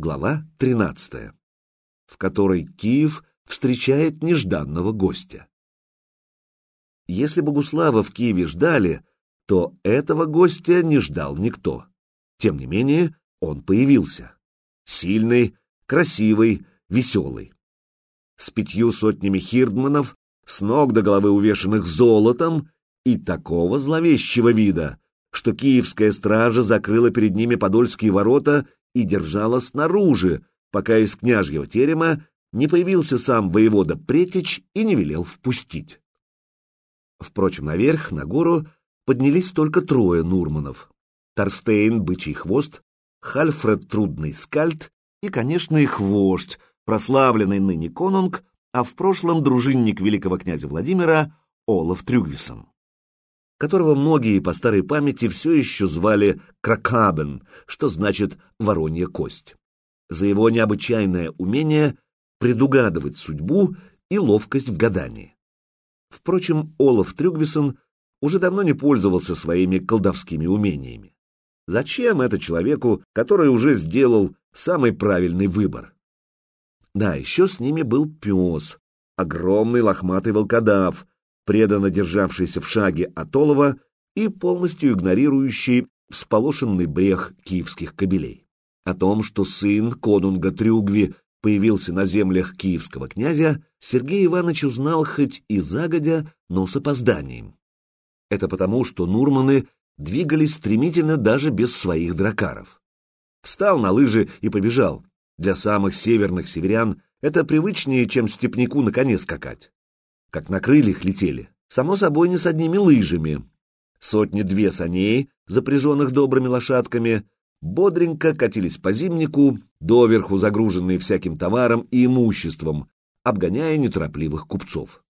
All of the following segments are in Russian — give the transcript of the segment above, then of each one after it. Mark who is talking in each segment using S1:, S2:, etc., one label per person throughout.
S1: Глава 13, в которой Киев встречает нежданного гостя. Если Богуслава в Киеве ждали, то этого гостя не ждал никто. Тем не менее, он появился. Сильный, красивый, веселый. С пятью сотнями хирдманов, с ног до головы увешанных золотом и такого зловещего вида, что киевская стража закрыла перед ними подольские ворота и держала снаружи, пока из княжьего терема не появился сам воевода Претич и не велел впустить. Впрочем, наверх, на гору, поднялись только трое Нурманов. Торстейн, Бычий Хвост, Хальфред Трудный Скальд и, конечно, их вождь, прославленный ныне конунг, а в прошлом дружинник великого князя Владимира Олаф Трюгвисон, которого многие по старой памяти все еще звали Кракабен, что значит «воронья кость», за его необычайное умение предугадывать судьбу и ловкость в гадании. Впрочем, Олаф Трюгвисон уже давно не пользовался своими колдовскими умениями. Зачем это человеку, который уже сделал самый правильный выбор? Да, еще с ними был пес, огромный лохматый волкодав, преданно державшийся в шаге от Олова и полностью игнорирующий всполошенный брех киевских кобелей. О том, что сын конунга Трюгви появился на землях киевского князя, Сергей Иванович узнал хоть и загодя, но с опозданием. Это потому, что Нурманы двигались стремительно даже без своих дракаров. Встал на лыжи и побежал. Для самых северных северян это привычнее, чем степняку на коне скакать. Как на крыльях летели, само собой не с одними лыжами. Сотни-две саней, запряженных добрыми лошадками, бодренько катились по зимнику, доверху загруженные всяким товаром и имуществом, обгоняя неторопливых купцов.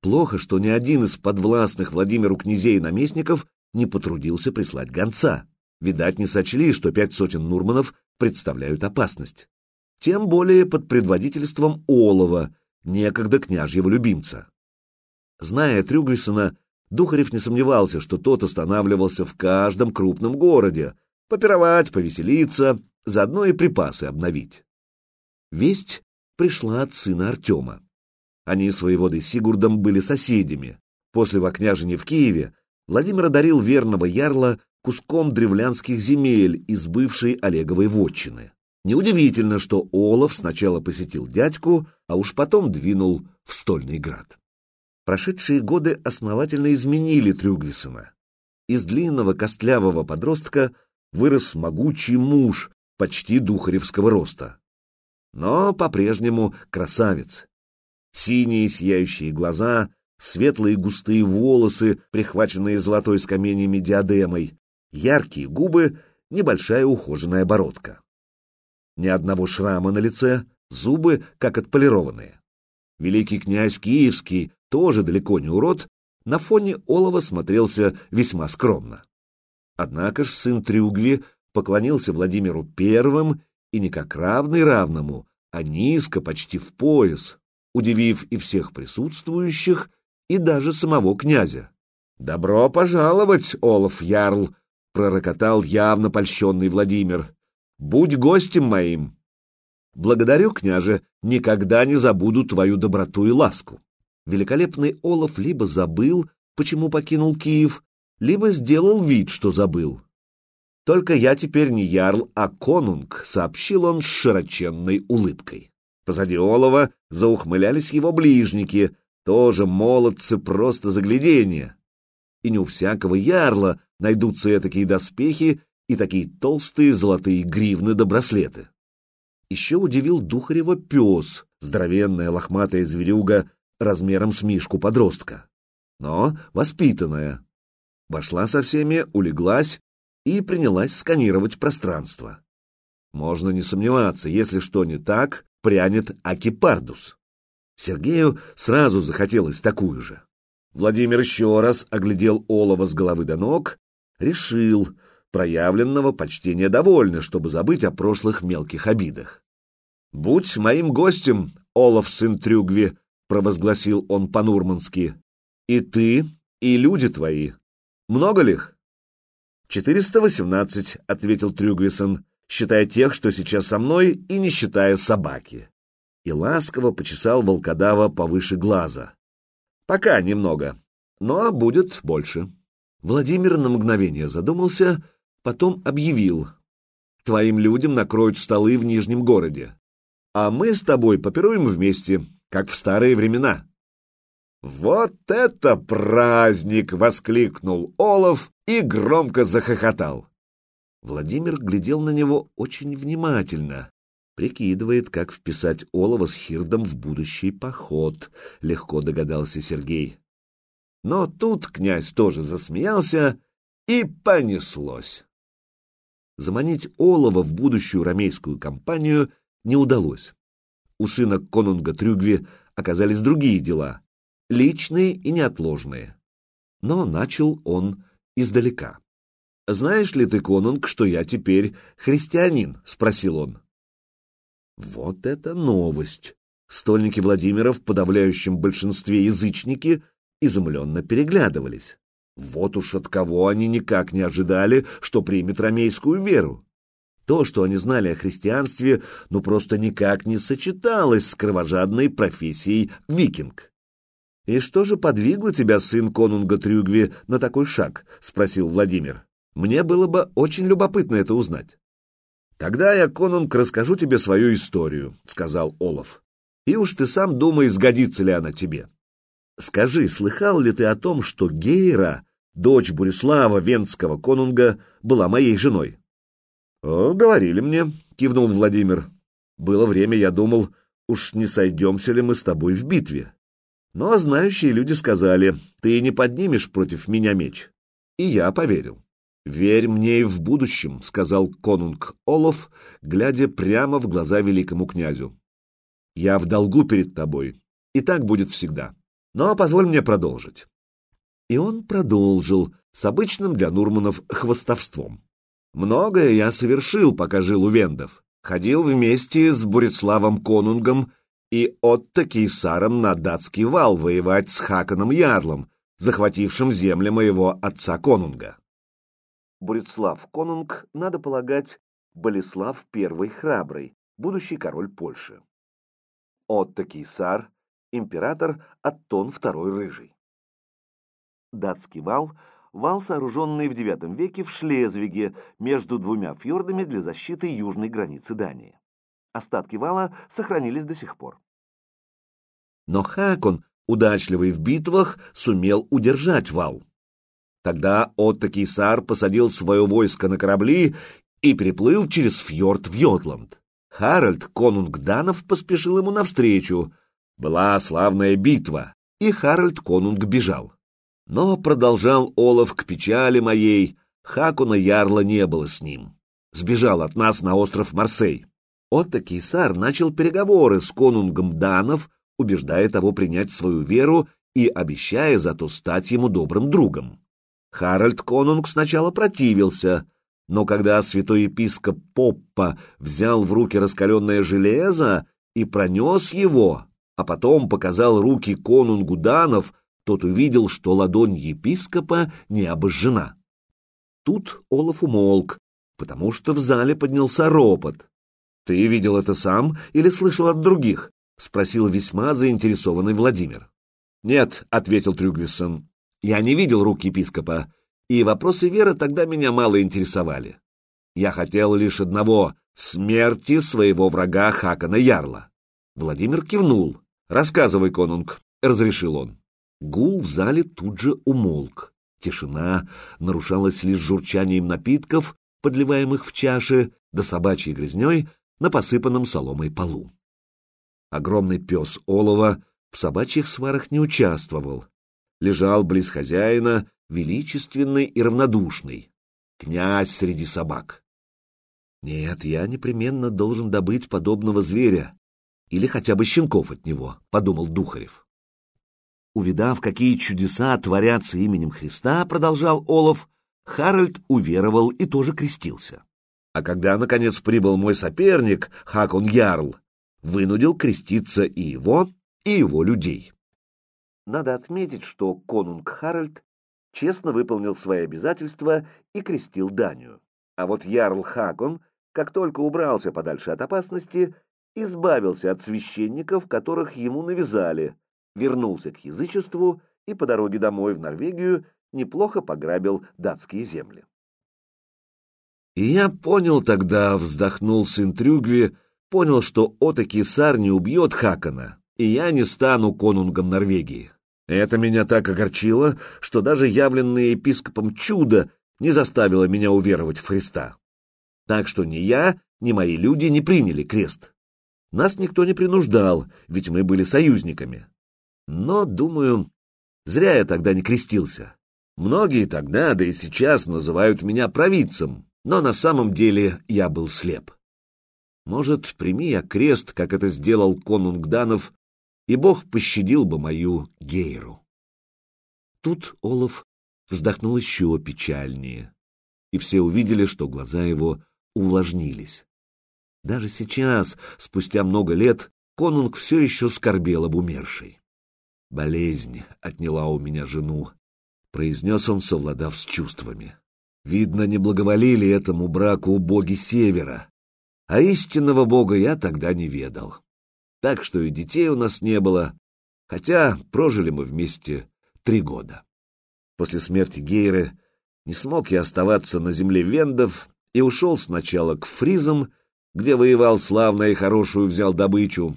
S1: Плохо, что ни один из подвластных Владимиру князей и наместников не потрудился прислать гонца. Видать, не сочли, что пять сотен нурманов представляют опасность. Тем более под предводительством Олова, некогда княжьего любимца. Зная Трюгвисона, Духарев не сомневался, что тот останавливался в каждом крупном городе, попировать, повеселиться, заодно и припасы обновить. Весть пришла от сына Артема. Они с воеводой Сигурдом были соседями. После вокняжения в Киеве Владимир одарил верного ярла куском древлянских земель из бывшей Олеговой вотчины. Неудивительно, что Олаф сначала посетил дядьку, а уж потом двинул в Стольный град. Прошедшие годы основательно изменили Трюгвисона. Из длинного костлявого подростка вырос могучий муж, почти духаревского роста. Но по-прежнему красавец. Синие сияющие глаза, светлые густые волосы, прихваченные золотой с диадемой, яркие губы, небольшая ухоженная бородка. Ни одного шрама на лице, зубы как отполированные. Великий князь Киевский, тоже далеко не урод, на фоне олова смотрелся весьма скромно. Однако ж сын Трюгви поклонился Владимиру первым и не как равный равному, а низко, почти в пояс, удивив и всех присутствующих, и даже самого князя. «Добро пожаловать, Олаф Ярл!» — пророкотал явно польщенный Владимир. «Будь гостем моим!» «Благодарю, княже, никогда не забуду твою доброту и ласку». Великолепный Олаф либо забыл, почему покинул Киев, либо сделал вид, что забыл. «Только я теперь не ярл, а конунг», — сообщил он с широченной улыбкой. Позади Олова заухмылялись его ближники, тоже молодцы просто загляденье. И не у всякого ярла найдутся такие доспехи и такие толстые золотые гривны да браслеты. Еще удивил Духарева пес, здоровенная лохматая зверюга размером с мишку-подростка, но воспитанная. Вошла со всеми, улеглась и принялась сканировать пространство. Можно не сомневаться, если что не так, прянет Акипардус. Сергею сразу захотелось такую же. Владимир еще раз оглядел Олова с головы до ног, решил, проявленного почтения довольно, чтобы забыть о прошлых мелких обидах. «Будь моим гостем, Олаф, сын Трюгви», — провозгласил он по-нурмански, — «и ты, и люди твои. Много ли их?» «Четыреста восемнадцать», — ответил Трюгвисон, считая тех, что сейчас со мной, и не считая собаки. И ласково почесал волкодава повыше глаза. Пока немного, но будет больше. Владимир на мгновение задумался, потом объявил. Твоим людям накроют столы в Нижнем городе. А мы с тобой попируем вместе, как в старые времена. «Вот это праздник!» — воскликнул Олов и громко захохотал. Владимир глядел на него очень внимательно, прикидывает, как вписать Олова с Хирдом в будущий поход, легко догадался Сергей. Но тут князь тоже засмеялся, и понеслось. Заманить Олова в будущую ромейскую кампанию не удалось. У сына конунга Трюгви оказались другие дела, личные и неотложные. Но начал он издалека. «Знаешь ли ты, конунг, что я теперь христианин?» — спросил он. Вот это новость! Стольники Владимира в подавляющем большинстве язычники изумленно переглядывались. Вот уж от кого они никак не ожидали, что примет ромейскую веру. То, что они знали о христианстве, ну просто никак не сочеталось с кровожадной профессией викинг. «И что же подвигло тебя, сын конунга Трюгви, на такой шаг?» — спросил Владимир. «Мне было бы очень любопытно это узнать». «Тогда я, конунг, расскажу тебе свою историю», — сказал Олаф. «И уж ты сам думай, сгодится ли она тебе. Скажи, слыхал ли ты о том, что Гейра, дочь Бурислава, венского конунга, была моей женой?» «О, говорили мне», — кивнул Владимир. «Было время, я думал, уж не сойдемся ли мы с тобой в битве. Но знающие люди сказали, ты не поднимешь против меня меч. И я поверил. «Верь мне и в будущем», — сказал конунг Олаф, глядя прямо в глаза великому князю. «Я в долгу перед тобой, и так будет всегда. Но позволь мне продолжить». И он продолжил с обычным для Нурманов хвостовством. «Многое я совершил, пока жил у вендов. Ходил вместе с Бурицлавом Конунгом и Отто Кейсаром на датский вал воевать с Хаканом Ярлом, захватившим земли моего отца Конунга. Бурицлав Конунг, надо полагать, Болеслав I Храбрый, будущий король Польши. Отто Кейсар, император Аттон II Рыжий. Датский вал – вал, сооруженный в IX веке в Шлезвиге между двумя фьордами для защиты южной границы Дании. Остатки вала сохранились до сих пор. Но Хакон, удачливый в битвах, сумел удержать вал. Тогда Отто Кейсар посадил свое войско на корабли и переплыл через фьорд в Йотланд. Харальд, конунг Данов, поспешил ему навстречу. Была славная битва, и Харальд конунг бежал. Но продолжал Олаф к печали моей, Хакуна Ярла не было с ним. Сбежал от нас на остров Марсей. Отто Кейсар начал переговоры с конунгом Данов, убеждая того принять свою веру и обещая зато стать ему добрым другом. Харальд Конунг сначала противился, но когда святой епископ Поппа взял в руки раскаленное железо и пронес его, а потом показал руки конунгу Данов, тот увидел, что ладонь епископа не обожжена. Тут Олаф умолк, потому что в зале поднялся ропот. «Ты видел это сам или слышал от других?» — спросил весьма заинтересованный Владимир. «Нет», — ответил Трюгвисон, я не видел рук епископа, и вопросы веры тогда меня мало интересовали. Я хотел лишь одного — смерти своего врага Хакана Ярла. Владимир кивнул. «Рассказывай, конунг», — разрешил он. Гул в зале тут же умолк. Тишина нарушалась лишь журчанием напитков, подливаемых в чаши, да собачьей грязней на посыпанном соломой полу. Огромный пес Олова в собачьих сварах не участвовал, лежал близ хозяина, величественный и равнодушный. Князь среди собак. Нет, я непременно должен добыть подобного зверя, или хотя бы щенков от него, — подумал Духарев. Увидав, какие чудеса творятся именем Христа, продолжал Олов, Харальд уверовал и тоже крестился. А когда, наконец, прибыл мой соперник, Хакон Ярл, вынудил креститься и его, и его людей. Надо отметить, что конунг Харальд честно выполнил свои обязательства и крестил Данию. А вот Ярл Хакон как только убрался подальше от опасности, избавился от священников, которых ему навязали, вернулся к язычеству и по дороге домой в Норвегию неплохо пограбил датские земли. И я понял тогда, вздохнул сын Трюгви, понял, что Отаки Сар не убьет Хакана, и я не стану конунгом Норвегии. Это меня так огорчило, что даже явленное епископом чудо не заставило меня уверовать в Христа. Так что ни я, ни мои люди не приняли крест. Нас никто не принуждал, ведь мы были союзниками. Но, думаю, зря я тогда не крестился. Многие тогда, да и сейчас, называют меня провидцем, но на самом деле я был слеп. Может, прими я крест, как это сделал конунг Данов, и Бог пощадил бы мою Гейру. Тут Олаф вздохнул еще печальнее, и все увидели, что глаза его увлажнились. Даже сейчас, спустя много лет, конунг все еще скорбел об умершей. «Болезнь отняла у меня жену», — произнес он, совладав с чувствами. «Видно, не благоволили этому браку боги Севера, а истинного бога я тогда не ведал. Так что и детей у нас не было, хотя прожили мы вместе три года. После смерти Гейры не смог я оставаться на земле вендов и ушел сначала к фризам, где воевал славно и хорошую взял добычу,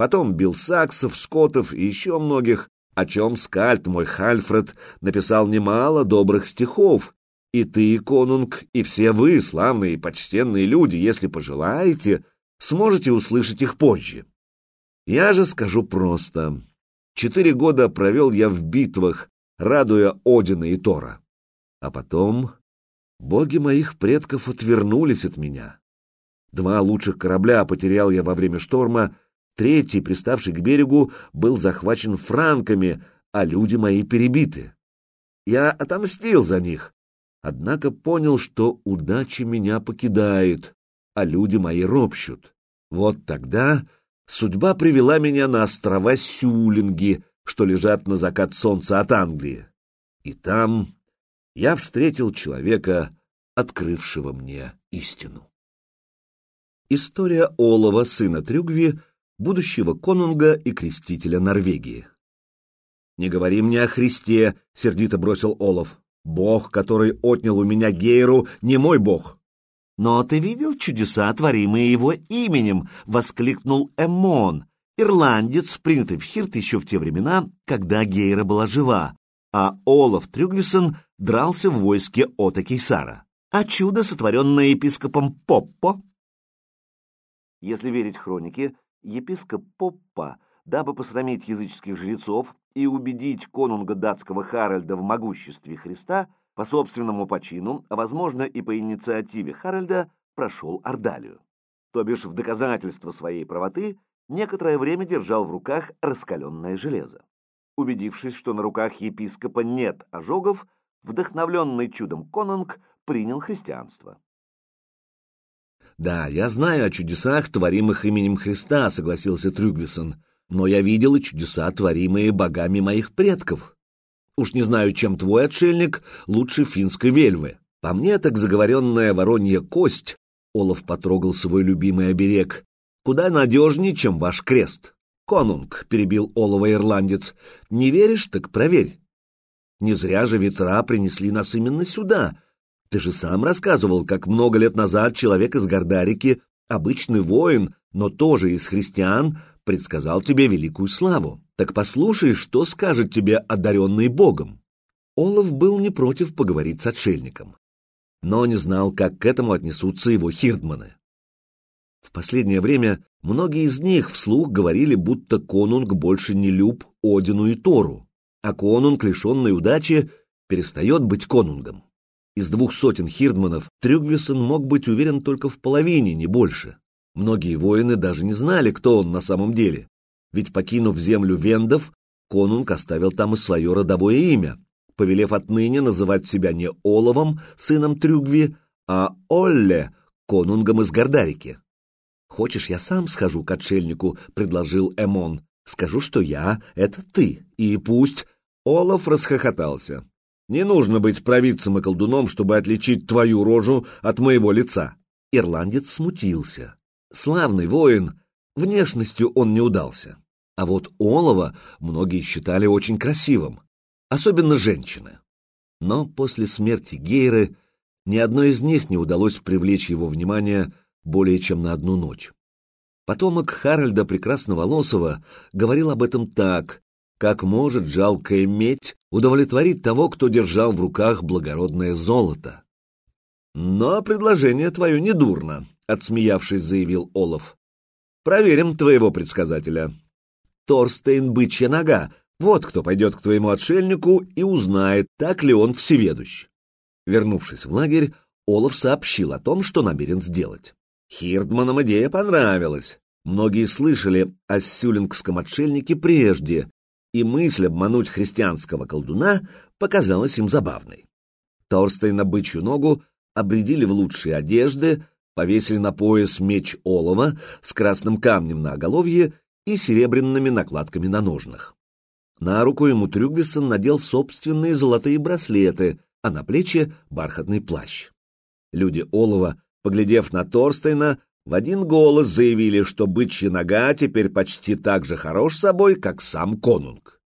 S1: потом бил саксов, скотов и еще многих, о чем скальд мой Хальфред написал немало добрых стихов, и ты, конунг, и все вы, славные и почтенные люди, если пожелаете, сможете услышать их позже. Я же скажу просто. Четыре года провел я в битвах, радуя Одина и Тора. А потом боги моих предков отвернулись от меня. Два лучших корабля потерял я во время шторма, третий, приставший к берегу, был захвачен франками, а люди мои перебиты. Я отомстил за них, однако понял, что удача меня покидает, а люди мои ропщут. Вот тогда судьба привела меня на острова Сюлинги, что лежат на закат солнца от Англии. И там я встретил человека, открывшего мне истину. История Олова, сына Трюгви, будущего конунга и крестителя Норвегии. «Не говори мне о Христе», — сердито бросил Олов. «Бог, который отнял у меня Гейру, не мой бог». «Но ты видел чудеса, творимые его именем?» — воскликнул Эммон, ирландец, принятый в Хирт еще в те времена, когда Гейра была жива, а Олаф Трюгвисон дрался в войске Ота Кейсара. А чудо, сотворенное епископом Поппо, если верить хронике, епископ Поппа, дабы посрамить языческих жрецов и убедить конунга датского Харальда в могуществе Христа, по собственному почину, а возможно и по инициативе Харальда, прошел Ордалию. То бишь в доказательство своей правоты некоторое время держал в руках раскаленное железо. Убедившись, что на руках епископа нет ожогов, вдохновленный чудом конунг принял христианство. «Да, я знаю о чудесах, творимых именем Христа», — согласился Трюгвисон, «но я видел и чудеса, творимые богами моих предков. Уж не знаю, чем твой отшельник лучше финской вельвы. По мне, так заговоренная воронья кость, — Олаф потрогал свой любимый оберег, — куда надежнее, чем ваш крест». «Конунг», — перебил Олова ирландец, — «не веришь, так проверь. Не зря же ветра принесли нас именно сюда, ты же сам рассказывал, как много лет назад человек из Гордарики, обычный воин, но тоже из христиан, предсказал тебе великую славу. Так послушай, что скажет тебе одаренный Богом. Олаф был не против поговорить с отшельником, но не знал, как к этому отнесутся его хирдманы. В последнее время многие из них вслух говорили, будто конунг больше не люб Одину и Тору, а конунг, лишенный удачи, перестает быть конунгом. Из двух сотен хирдманов Трюгвисон мог быть уверен только в половине, не больше. Многие воины даже не знали, кто он на самом деле. Ведь, покинув землю вендов, конунг оставил там и свое родовое имя, повелев отныне называть себя не Оловом, сыном Трюгви, а Олле, конунгом из Гордарики. «Хочешь, я сам схожу к отшельнику?» — предложил Эмон. «Скажу, что я — это ты, и пусть...» Олаф расхохотался. Не нужно быть провидцем и колдуном, чтобы отличить твою рожу от моего лица. ирландец смутился. Славный воин, внешностью он не удался. А вот Олова многие считали очень красивым, особенно женщины. Но после смерти Гейры ни одной из них не удалось привлечь его внимание более чем на одну ночь. Потомок Харальда Прекрасноволосого говорил об этом так, как может жалкая медь удовлетворить того, кто держал в руках благородное золото. «Но предложение твое недурно», — отсмеявшись, заявил Олаф. «Проверим твоего предсказателя. Торстейн Бычья Нога, вот кто пойдет к твоему отшельнику и узнает, так ли он всеведущ». Вернувшись в лагерь, Олаф сообщил о том, что намерен сделать. Хирдманам идея понравилась. Многие слышали о сюлингском отшельнике прежде, и мысль обмануть христианского колдуна показалась им забавной. Торстейна бычью ногу обредили в лучшие одежды, повесили на пояс меч олова с красным камнем на оголовье и серебряными накладками на ножнах. На руку ему Трюгвисон надел собственные золотые браслеты, а на плечи — бархатный плащ. Люди олова поглядев на Торстейна, в один голос заявили, что бычья нога теперь почти так же хорош собой, как сам конунг.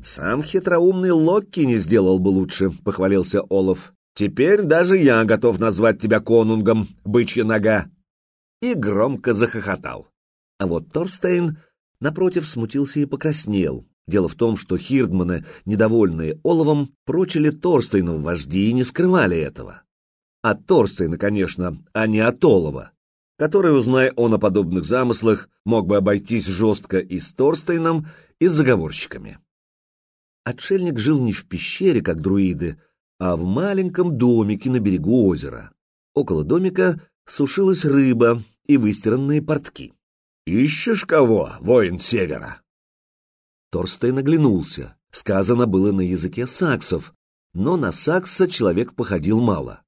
S1: «Сам хитроумный Локки не сделал бы лучше», — похвалился Олаф. «Теперь даже я готов назвать тебя конунгом, бычья нога». И громко захохотал. А вот Торстейн, напротив, смутился и покраснел. Дело в том, что хирдманы, недовольные Оловом, прочили Торстейна в вожди и не скрывали этого. От Торстейна, конечно, а не от Олова, который, узная он о подобных замыслах, мог бы обойтись жестко и с Торстейном, и с заговорщиками. Отшельник жил не в пещере, как друиды, а в маленьком домике на берегу озера. Около домика сушилась рыба и выстиранные портки. «Ищешь кого, воин севера?» Торстейн оглянулся. Сказано было на языке саксов, но на сакса человек походил мало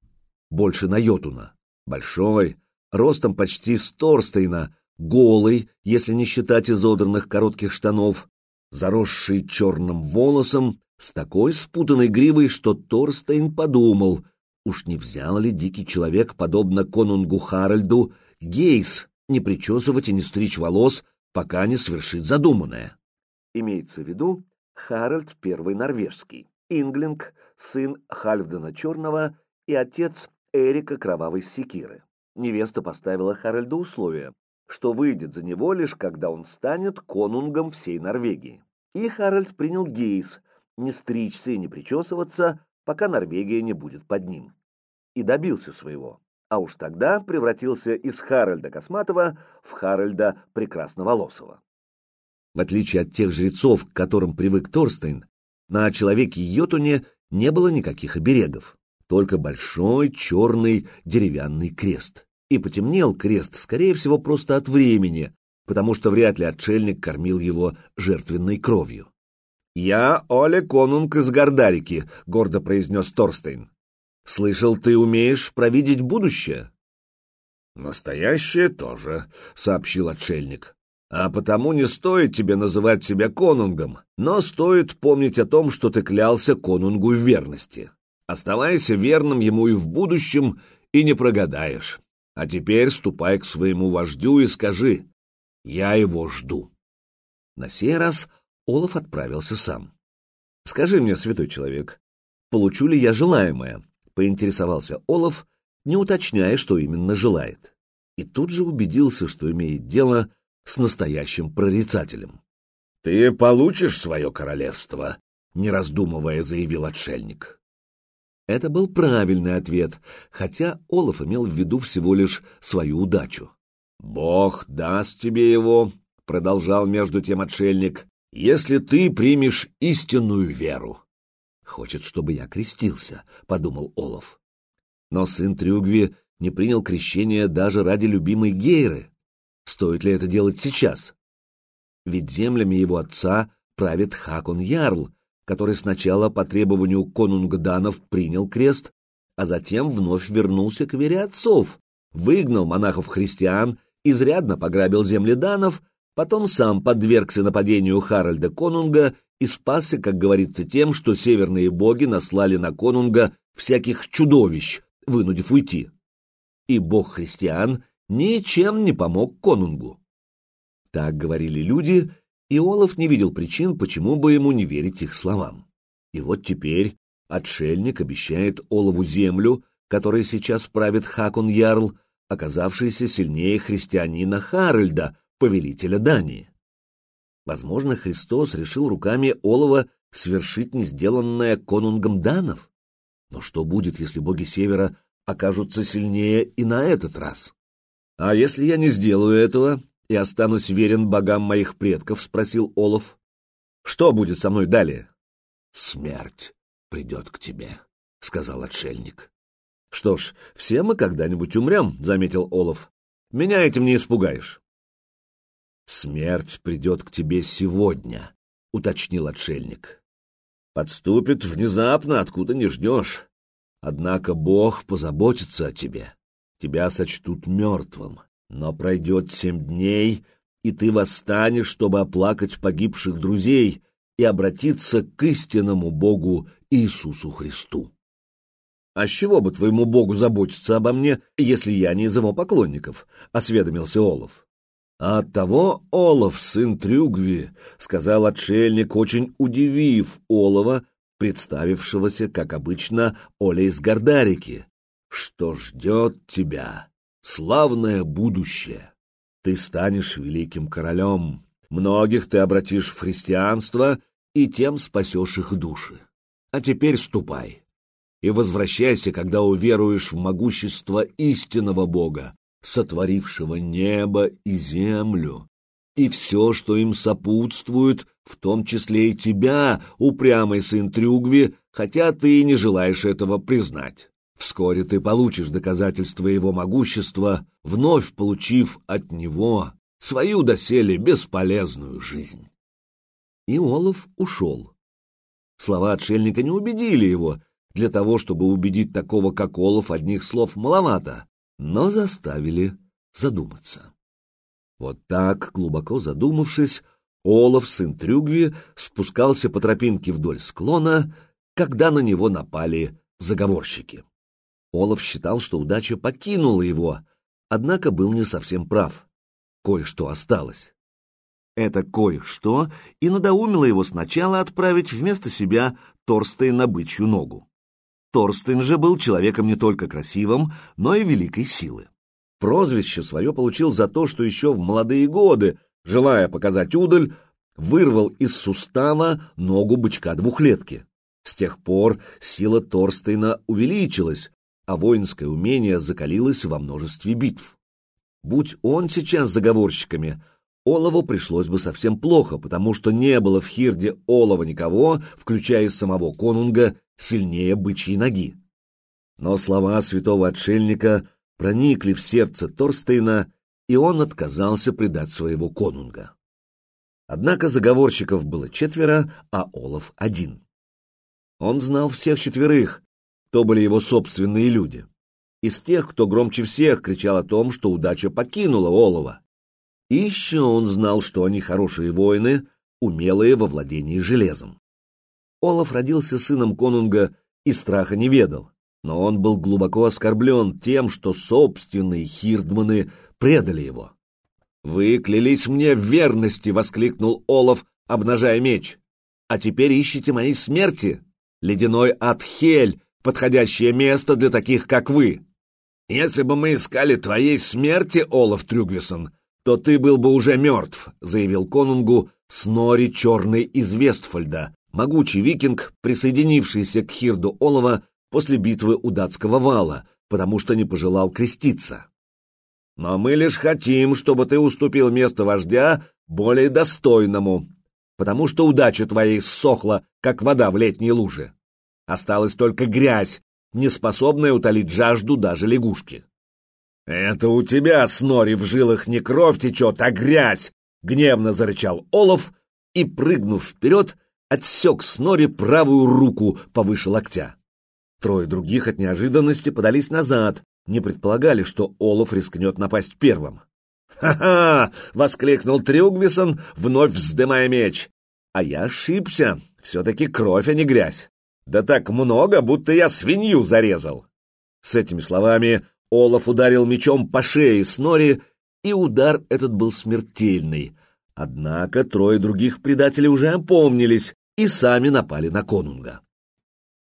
S1: больше на Йотуна. Большой, ростом почти с Торстейна, голый, если не считать изодранных коротких штанов, заросший черным волосом, с такой спутанной гривой, что Торстейн подумал, уж не взял ли дикий человек, подобно конунгу Харальду, гейс, не причесывать и не стричь волос, пока не свершит задуманное. Имеется в виду Харальд I Норвежский, Инглинг, сын Хальфдена Черного и отец Эрика Кровавой Секиры. Невеста поставила Харальду условие, что выйдет за него лишь когда он станет конунгом всей Норвегии. И Харальд принял гейс, не стричься и не причесываться, пока Норвегия не будет под ним. И добился своего. А уж тогда превратился из Харальда Косматова в Харальда Прекрасноволосого. В отличие от тех жрецов, к которым привык Торстейн, на человеке Йотуне не было никаких оберегов только большой черный деревянный крест. И потемнел крест, скорее всего, просто от времени, потому что вряд ли отшельник кормил его жертвенной кровью. «Я Оле Конунг из Гордарики», — гордо произнес Торстейн. «Слышал, ты умеешь провидеть будущее?» «Настоящее тоже», — сообщил отшельник. «А потому не стоит тебе называть себя конунгом, но стоит помнить о том, что ты клялся конунгу в верности. Оставайся верным ему и в будущем, и не прогадаешь. А теперь ступай к своему вождю и скажи, я его жду. На сей раз Олаф отправился сам. Скажи мне, святой человек, получу ли я желаемое? Поинтересовался Олаф, не уточняя, что именно желает. И тут же убедился, что имеет дело с настоящим прорицателем. «Ты получишь свое королевство», — не раздумывая заявил отшельник. Это был правильный ответ, хотя Олаф имел в виду всего лишь свою удачу. «Бог даст тебе его», — продолжал между тем отшельник, — «если ты примешь истинную веру». «Хочет, чтобы я крестился», — подумал Олаф. Но сын Трюгви не принял крещение даже ради любимой Гейры. Стоит ли это делать сейчас? Ведь землями его отца правит Хакон Ярл, который сначала по требованию конунга Данов принял крест, а затем вновь вернулся к вере отцов, выгнал монахов-христиан, изрядно пограбил земли Данов, потом сам подвергся нападению Харальда Конунга и спасся, как говорится, тем, что северные боги наслали на Конунга всяких чудовищ, вынудив уйти. и бог христиан ничем не помог конунгу. Так говорили люди, и Олаф не видел причин, почему бы ему не верить их словам. И вот теперь отшельник обещает Олову землю, которой сейчас правит Хакон Ярл, оказавшийся сильнее христианина Харальда, повелителя Дании. Возможно, Христос решил руками Олова свершить несделанное конунгом данов? Но что будет, если боги Севера окажутся сильнее и на этот раз? — А если я не сделаю этого и останусь верен богам моих предков? — спросил Олов. — Что будет со мной далее? — Смерть придет к тебе, — сказал отшельник. — Что ж, все мы когда-нибудь умрем, — заметил Олов. — Меня этим не испугаешь. — Смерть придет к тебе сегодня, — уточнил отшельник. — Подступит внезапно, откуда не ждешь. Однако Бог позаботится о тебе. Тебя сочтут мертвым. Но пройдет семь дней, и ты восстанешь, чтобы оплакать погибших друзей и обратиться к истинному Богу Иисусу Христу. «А с чего бы твоему Богу заботиться обо мне, если я не из его поклонников?» — осведомился Олов. «А оттого Олов, сын Трюгви», — сказал отшельник, очень удивив Олова, представившегося, как обычно, Оля из Гордарики, что ждет тебя славное будущее. Ты станешь великим королем, многих ты обратишь в христианство и тем спасешь их души. А теперь ступай и возвращайся, когда уверуешь в могущество истинного Бога, сотворившего небо и землю, и все, что им сопутствует, в том числе и тебя, упрямый сын Трюгви, хотя ты и не желаешь этого признать. Вскоре ты получишь доказательства его могущества, вновь получив от него свою доселе бесполезную жизнь. И Олаф ушел. Слова отшельника не убедили его. Для того, чтобы убедить такого, как Олаф, одних слов маловато, но заставили задуматься. Вот так, глубоко задумавшись, Олаф, сын Трюгви, спускался по тропинке вдоль склона, когда на него напали заговорщики. Олаф считал, что удача покинула его, однако был не совсем прав. Кое-что осталось. Это кое-что и надоумило его сначала отправить вместо себя Торстейн на бычью ногу. Торстейн же был человеком не только красивым, но и великой силы. Прозвище свое получил за то, что еще в молодые годы, желая показать удаль, вырвал из сустава ногу бычка двухлетки. С тех пор сила Торстейна увеличилась, а воинское умение закалилось во множестве битв. Будь он сейчас заговорщиками, Олову пришлось бы совсем плохо, потому что не было в Хирде Олова никого, включая самого конунга, сильнее бычьей ноги. Но слова святого отшельника проникли в сердце Торстейна, и он отказался предать своего конунга. Однако заговорщиков было четверо, а Олов один. Он знал всех четверых, то были его собственные люди. Из тех, кто громче всех кричал о том, что удача покинула Олова. И еще он знал, что они хорошие воины, умелые во владении железом. Олаф родился сыном конунга и страха не ведал но он был глубоко оскорблен тем, что собственные хирдманы предали его. «Вы клялись мне в верности!» — воскликнул Олаф, обнажая меч. «А теперь ищите моей смерти! Ледяной Атхель — подходящее место для таких, как вы! Если бы мы искали твоей смерти, Олаф Трюгвисон, то ты был бы уже мертв», — заявил конунгу Снори Черный из Вестфольда, могучий викинг, присоединившийся к Хирду Олова после битвы у датского вала, потому что не пожелал креститься. Но мы лишь хотим, чтобы ты уступил место вождя более достойному, потому что удача твоей ссохла, как вода в летней луже. Осталась только грязь, не способная утолить жажду даже лягушки. «Это у тебя, Снори, в жилах не кровь течет, а грязь!» — гневно зарычал Олов и, прыгнув вперед, отсек Снори правую руку повыше локтя. Трое других от неожиданности подались назад, не предполагали, что Олаф рискнет напасть первым. «Ха-ха!» — воскликнул Трюгвисон, вновь вздымая меч. «А я ошибся. Все-таки кровь, а не грязь. Да так много, будто я свинью зарезал». С этими словами Олаф ударил мечом по шее Снори, и удар этот был смертельный. Однако трое других предателей уже опомнились и сами напали на конунга.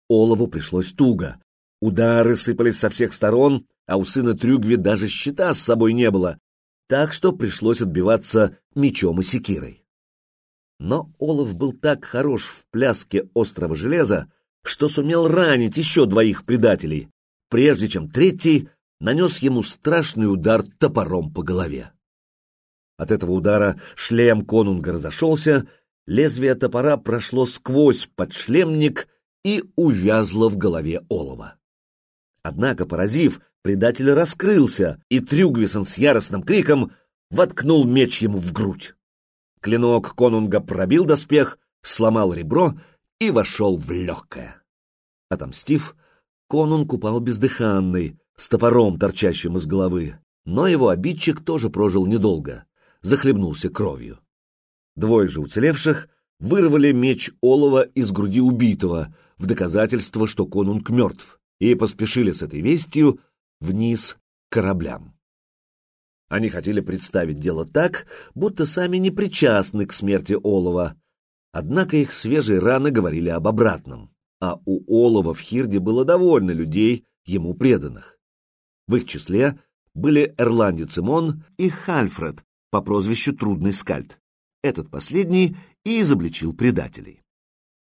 S1: Олову пришлось туго. Удары сыпались со всех сторон, а у сына Трюгви даже щита с собой не было, так что пришлось отбиваться мечом и секирой. Но Олов был так хорош в пляске острого железа, что сумел ранить еще двоих предателей, прежде чем третий нанес ему страшный удар топором по голове. От этого удара шлем конунга разошелся, лезвие топора прошло сквозь подшлемник и увязло в голове олова. Однако, поразив, предатель раскрылся, и Трюгвисон с яростным криком воткнул меч ему в грудь. Клинок конунга пробил доспех, сломал ребро и вошел в легкое. Отомстив, конунг упал бездыханный, с топором, торчащим из головы, но его обидчик тоже прожил недолго, захлебнулся кровью. Двое же уцелевших вырвали меч олова из груди убитого в доказательство, что конунг мертв, и поспешили с этой вестью вниз к кораблям. Они хотели представить дело так, будто сами не причастны к смерти Олова, однако их свежие раны говорили об обратном, а у Олова в Хирде было довольно людей, ему преданных. В их числе были Эрландец Имон и Хальфред по прозвищу Трудный Скальд. Этот последний и изобличил предателей.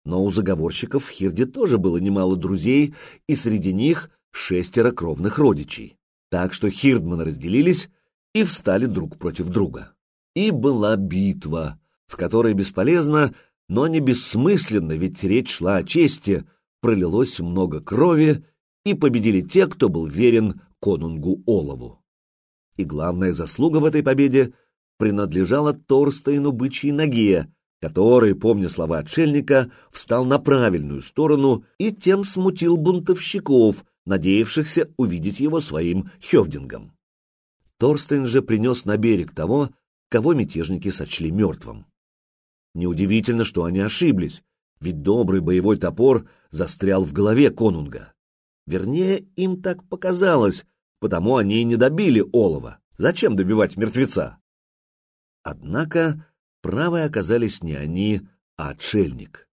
S1: Но у заговорщиков в Хирде тоже было немало друзей, и среди них шестеро кровных родичей. Так что хирдманы разделились и встали друг против друга. И была битва, в которой бесполезно, но не бессмысленно, ведь речь шла о чести, пролилось много крови, и победили те, кто был верен конунгу Олову. И главная заслуга в этой победе принадлежала Торстейну бычьей ноге, который, помня слова отшельника, встал на правильную сторону и тем смутил бунтовщиков, надеявшихся увидеть его своим хевдингом. Торстейн же принес на берег того, кого мятежники сочли мертвым. Неудивительно, что они ошиблись, ведь добрый боевой топор застрял в голове конунга. Вернее, им так показалось, потому они и не добили олова. Зачем добивать мертвеца? Однако правы оказались не они, а отшельник.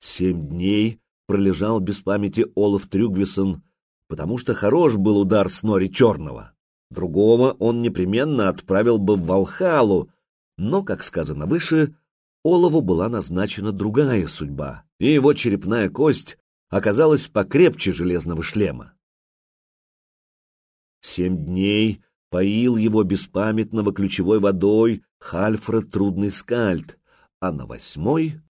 S1: Семь дней пролежал без памяти Олаф Трюгвисон, потому что хорош был удар с Нори Черного. Другого он непременно отправил бы в Валхалу, но, как сказано выше, Олову была назначена другая судьба, и его черепная кость оказалась покрепче железного шлема. Семь дней поил его беспамятного ключевой водой Хальфред Трудный Скальд, а на восьмой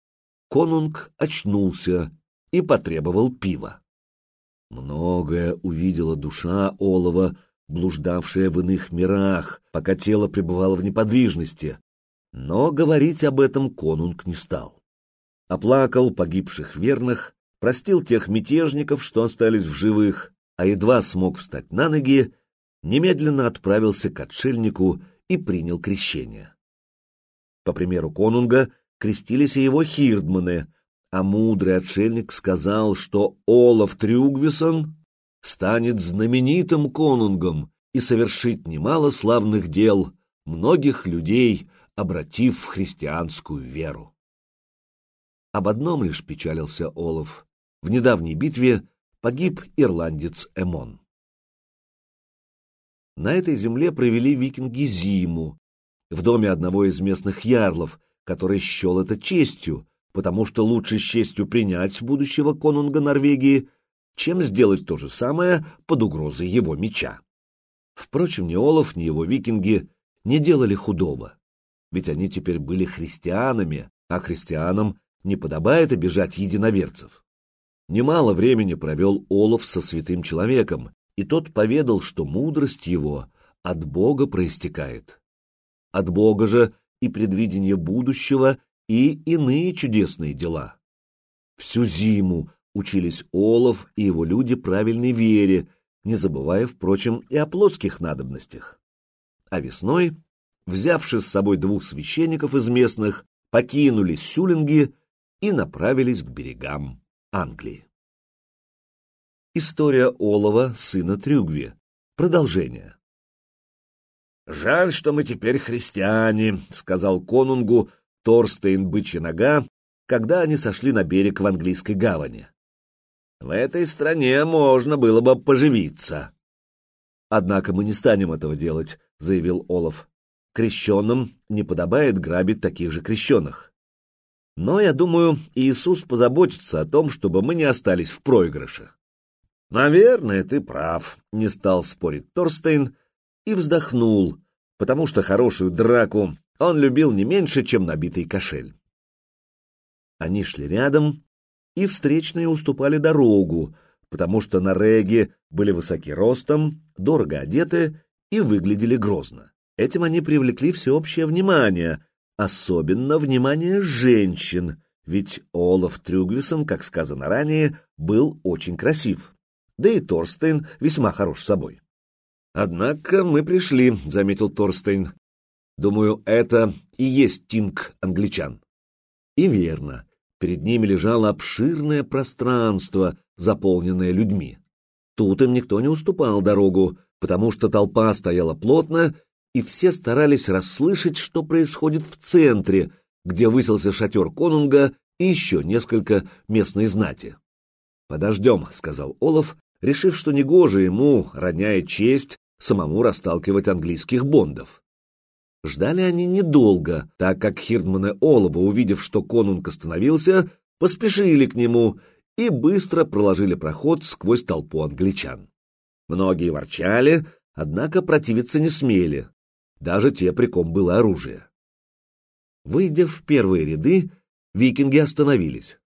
S1: конунг очнулся и потребовал пива. Многое увидела душа Олова, блуждавшая в иных мирах, пока тело пребывало в неподвижности, но говорить об этом конунг не стал. Оплакал погибших верных, простил тех мятежников, что остались в живых, а едва смог встать на ноги, немедленно отправился к отшельнику и принял крещение. По примеру конунга крестились и его хирдманы, а мудрый отшельник сказал, что Олаф Трюгвисон станет знаменитым конунгом и совершит немало славных дел, многих людей обратив в христианскую веру. Об одном лишь печалился Олаф. В недавней битве погиб ирландец Эмон. На этой земле провели викинги зиму, в доме одного из местных ярлов, который счел это честью, потому что лучше с честью принять будущего конунга Норвегии, чем сделать то же самое под угрозой его меча. Впрочем, ни Олаф, ни его викинги не делали худого, ведь они теперь были христианами, а христианам не подобает обижать единоверцев. Немало времени провел Олаф со святым человеком, и тот поведал, что мудрость его от Бога проистекает. От Бога же и предвидение будущего, и иные чудесные дела. Всю зиму учились Олаф и его люди правильной вере, не забывая, впрочем, и о плотских надобностях. А весной, взявши с собой двух священников из местных, покинули Сюлинги и направились к берегам Англии. История Олова, сына Трюгви, Продолжение. «Жаль, что мы теперь христиане», — сказал конунгу Торстейн Бычья Нога, когда они сошли на берег в английской гавани. «В этой стране можно было бы поживиться». «Однако мы не станем этого делать», — заявил Олаф. «Крещенным не подобает грабить таких же крещенных. Но, я думаю, Иисус позаботится о том, чтобы мы не остались в проигрыше». «Наверное, ты прав», — не стал спорить Торстейн, и вздохнул, потому что хорошую драку он любил не меньше, чем набитый кошель. Они шли рядом, и встречные уступали дорогу, потому что на Реге были высоки ростом, дорого одеты и выглядели грозно. Этим они привлекли всеобщее внимание, особенно внимание женщин, ведь Олаф Трюгвисон, как сказано ранее, был очень красив. Да и Торстейн весьма хорош собой. «Однако мы пришли», — заметил Торстейн. «Думаю, это и есть тинг англичан». И верно. Перед ними лежало обширное пространство, заполненное людьми. Тут им никто не уступал дорогу, потому что толпа стояла плотно, и все старались расслышать, что происходит в центре, где высился шатер конунга и еще несколько местной знати. «Подождем», — сказал Олаф, решив, что негоже ему, роняя честь, самому расталкивать английских бондов. Ждали они недолго, так как Хирдман и Олова, увидев, что конунг остановился, поспешили к нему и быстро проложили проход сквозь толпу англичан. Многие ворчали, однако противиться не смели, даже те, при ком было оружие. Выйдя в первые ряды, викинги остановились.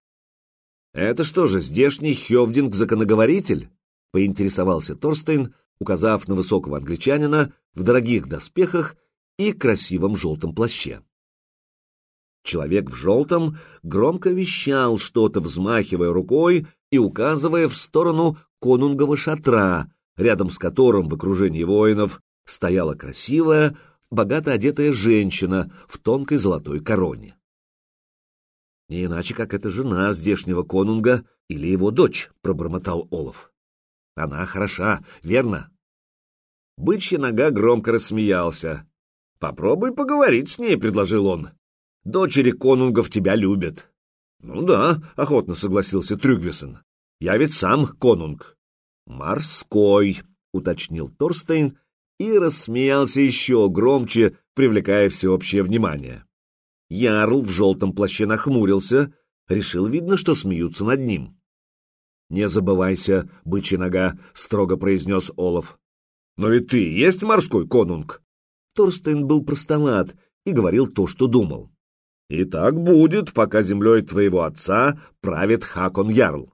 S1: «Это что же, здешний Хевдинг-законоговоритель?» — поинтересовался Торстейн, указав на высокого англичанина в дорогих доспехах и красивом желтом плаще. Человек в желтом громко вещал что-то, взмахивая рукой и указывая в сторону конунгова шатра, рядом с которым в окружении воинов стояла красивая, богато одетая женщина в тонкой золотой короне. «Не иначе, как это жена здешнего конунга или его дочь», — пробормотал Олаф. Она хороша, верно? Бычья нога громко рассмеялся. «Попробуй поговорить с ней», — предложил он. «Дочери конунгов тебя любят». «Ну да», — охотно согласился Трюгвисон. «Я ведь сам конунг». «Морской», — уточнил Торстейн и рассмеялся еще громче, привлекая всеобщее внимание. Ярл в желтом плаще нахмурился, решил, видно, что смеются над ним. «Не забывайся, бычья нога», — строго произнес Олаф. «Но и ты есть морской конунг?» Торстейн был простоват и говорил то, что думал. «И так будет, пока землей твоего отца правит Хакон Ярл».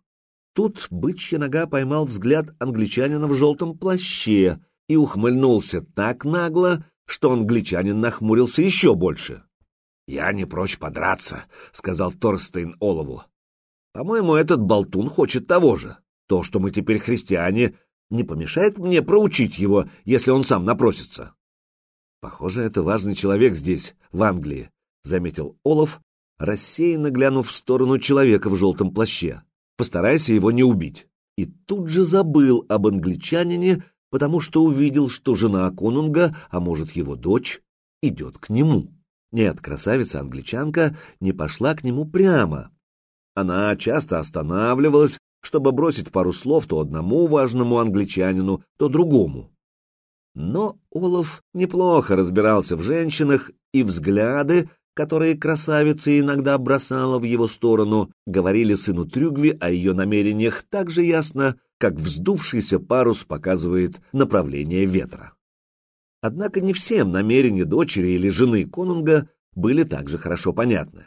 S1: Тут бычья нога поймал взгляд англичанина в желтом плаще и ухмыльнулся так нагло, что англичанин нахмурился еще больше. «Я не прочь подраться», — сказал Торстейн Олову. По-моему, этот болтун хочет того же. То, что мы теперь христиане, не помешает мне проучить его, если он сам напросится. Похоже, это важный человек здесь, в Англии, — заметил Олаф, рассеянно глянув в сторону человека в желтом плаще. Постарайся его не убить. И тут же забыл об англичанине, потому что увидел, что жена конунга, а может его дочь, идет к нему. Нет, красавица-англичанка не пошла к нему прямо, она часто останавливалась, чтобы бросить пару слов то одному важному англичанину, то другому. Но Олаф неплохо разбирался в женщинах, и взгляды, которые красавица иногда бросала в его сторону, говорили сыну Трюгви о ее намерениях так же ясно, как вздувшийся парус показывает направление ветра. Однако не всем намерения дочери или жены конунга были также хорошо понятны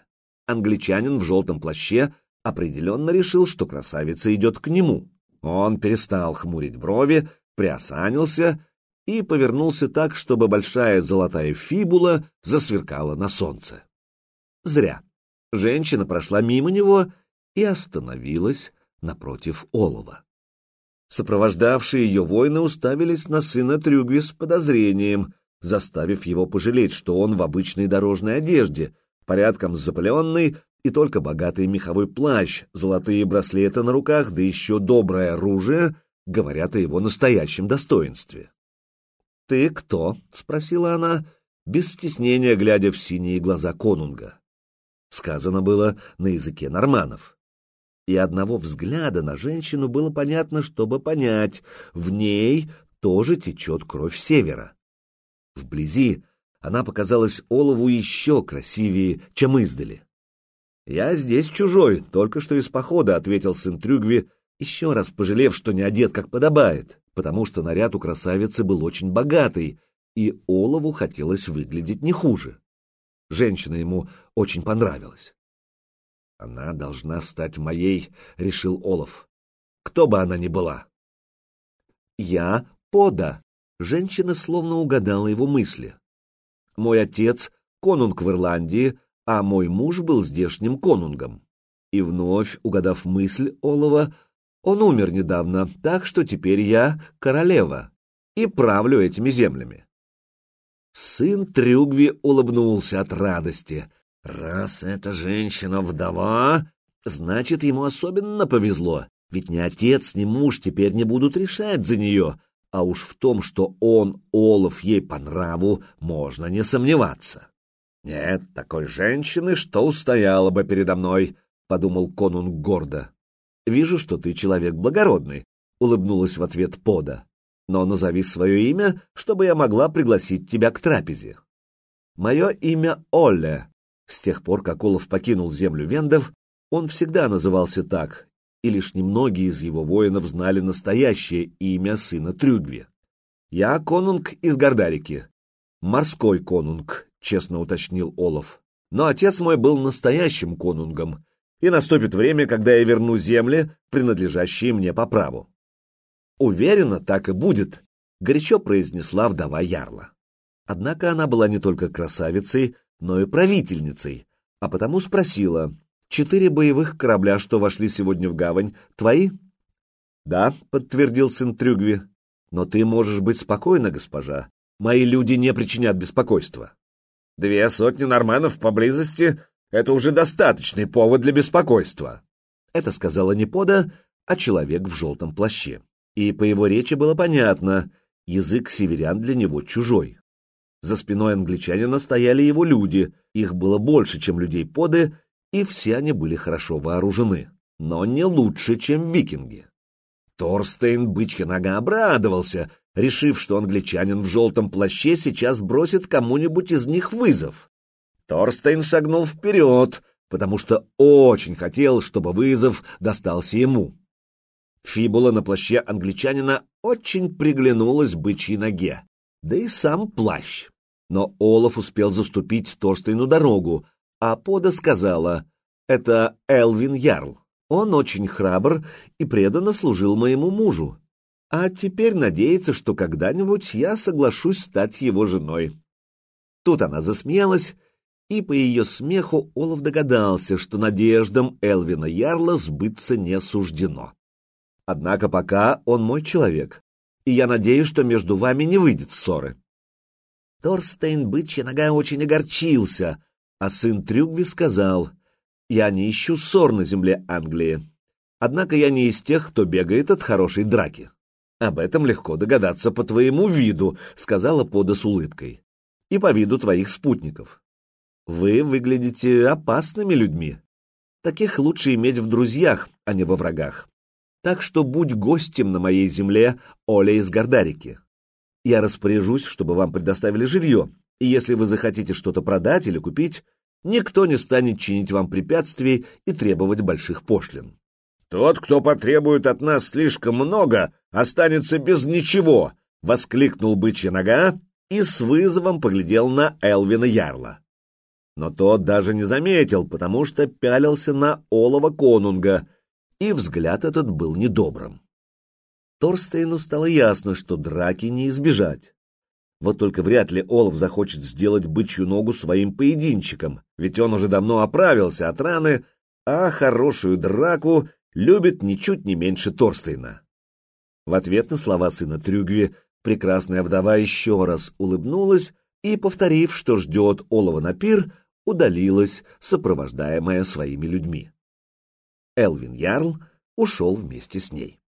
S1: англичанин в желтом плаще определенно решил, что красавица идет к нему. Он перестал хмурить брови, приосанился и повернулся так, чтобы большая золотая фибула засверкала на солнце. Зря. Женщина прошла мимо него и остановилась напротив олова. Сопровождавшие ее воины уставились на сына Трюгви с подозрением, заставив его пожалеть, что он в обычной дорожной одежде — порядком запыленный и только богатый меховой плащ, золотые браслеты на руках, да еще доброе оружие говорят о его настоящем достоинстве. «Ты кто?» — спросила она, без стеснения глядя в синие глаза конунга. Сказано было на языке норманов. И одного взгляда на женщину было понятно, чтобы понять, в ней тоже течет кровь севера. Вблизи она показалась Олову еще красивее, чем издали. «Я здесь чужой, только что из похода», — ответил сын Трюгви, еще раз пожалев, что не одет как подобает, потому что наряд у красавицы был очень богатый, и Олову хотелось выглядеть не хуже. Женщина ему очень понравилась. «Она должна стать моей», — решил Олов. «Кто бы она ни была». «Я Пода», — женщина словно угадала его мысли. «Мой отец — конунг в Ирландии, а мой муж был здешним конунгом. И вновь, угадав мысль Олова, он умер недавно, так что теперь я королева и правлю этими землями. Сын Трюгви улыбнулся от радости. Раз эта женщина вдова, значит, ему особенно повезло, ведь ни отец, ни муж теперь не будут решать за нее, а уж в том, что он, Олаф, ей по нраву, можно не сомневаться. «Нет такой женщины, что устояла бы передо мной», — подумал конунг гордо. «Вижу, что ты человек благородный», — улыбнулась в ответ Пода. «Но назови свое имя, чтобы я могла пригласить тебя к трапезе». «Мое имя Олле». С тех пор, как Олаф покинул землю вендов, он всегда назывался так, и лишь немногие из его воинов знали настоящее имя сына Трюгви. «Я конунг из Гордарики. Морской конунг, — честно уточнил Олаф. «Но отец мой был настоящим конунгом, и наступит время, когда я верну земли, принадлежащие мне по праву». «Уверена, так и будет», — горячо произнесла вдова Ярла. Однако она была не только красавицей, но и правительницей, а потому спросила, «Четыре боевых корабля, что вошли сегодня в гавань, твои?» «Да», — подтвердил сын Трюгви, — «но ты можешь быть спокойна, госпожа. Мои люди не причинят беспокойства». Две сотни норманов поблизости — это уже достаточный повод для беспокойства. Это сказала не Пода, а человек в желтом плаще. И по его речи было понятно, язык северян для него чужой. За спиной англичанина стояли его люди, их было больше, чем людей Поды, и все они были хорошо вооружены, но не лучше, чем викинги. Торстейн бычья нога обрадовался, решив, что англичанин в желтом плаще сейчас бросит кому-нибудь из них вызов. Торстейн шагнул вперед, потому что очень хотел, чтобы вызов достался ему. Фибула на плаще англичанина очень приглянулась бычьей ноге, да и сам плащ. Но Олаф успел заступить Торстейну дорогу, а Пода сказала, «Это Элвин Ярл. Он очень храбр и преданно служил моему мужу а теперь надеется, что когда-нибудь я соглашусь стать его женой. Тут она засмеялась, и по ее смеху Олаф догадался, что надеждам Элвина Ярла сбыться не суждено. Однако пока он мой человек, и я надеюсь, что между вами не выйдет ссоры. Торстейн бычья нога очень огорчился, а сын Трюгви сказал, «Я не ищу ссор на земле Англии, однако я не из тех, кто бегает от хорошей драки». «Об этом легко догадаться по твоему виду», — сказала Пода с улыбкой. «И по виду твоих спутников. Вы выглядите опасными людьми. Таких лучше иметь в друзьях, а не во врагах. Так что будь гостем на моей земле, Оля из Гордарики. Я распоряжусь, чтобы вам предоставили жилье, и если вы захотите что-то продать или купить, никто не станет чинить вам препятствий и требовать больших пошлин.
S2: «Тот, кто потребует от нас слишком много, останется без ничего!» — воскликнул бычья нога и с вызовом поглядел на Элвина Ярла. Но тот даже не заметил, потому что пялился на олова конунга, и взгляд этот был недобрым. Торстейну стало ясно, что драки не избежать. Вот только вряд ли Олаф захочет сделать бычью ногу своим поединчиком, ведь он уже давно оправился от раны, а хорошую драку любит ничуть не меньше Торстейна. В ответ на слова сына Трюгви прекрасная вдова еще раз улыбнулась и, повторив, что ждет Олова на пир, удалилась, сопровождаемая своими людьми. Элвин Ярл ушел вместе с ней.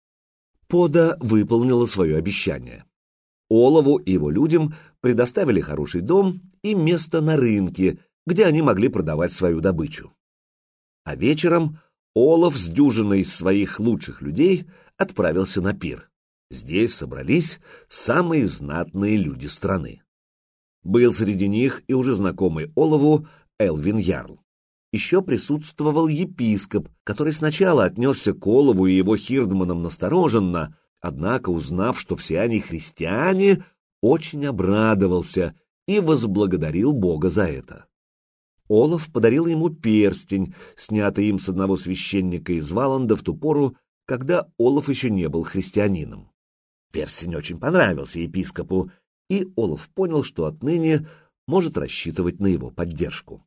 S2: Пода выполнила свое обещание.
S1: Олову и его людям предоставили хороший дом и место на рынке, где они могли продавать свою добычу. А вечером Олов с дюжиной своих лучших людей отправился на пир. Здесь собрались самые знатные люди страны. Был среди них и уже знакомый Олову Элвин Ярл. Еще присутствовал епископ, который сначала отнесся к Олову и его хирдманам настороженно, однако, узнав, что все они христиане, очень обрадовался и возблагодарил Бога за это. Олаф подарил ему перстень, снятый им с одного священника из Валанда в ту пору, когда Олаф еще не был христианином. Перстень очень понравился епископу, и Олаф понял, что отныне может рассчитывать на его поддержку.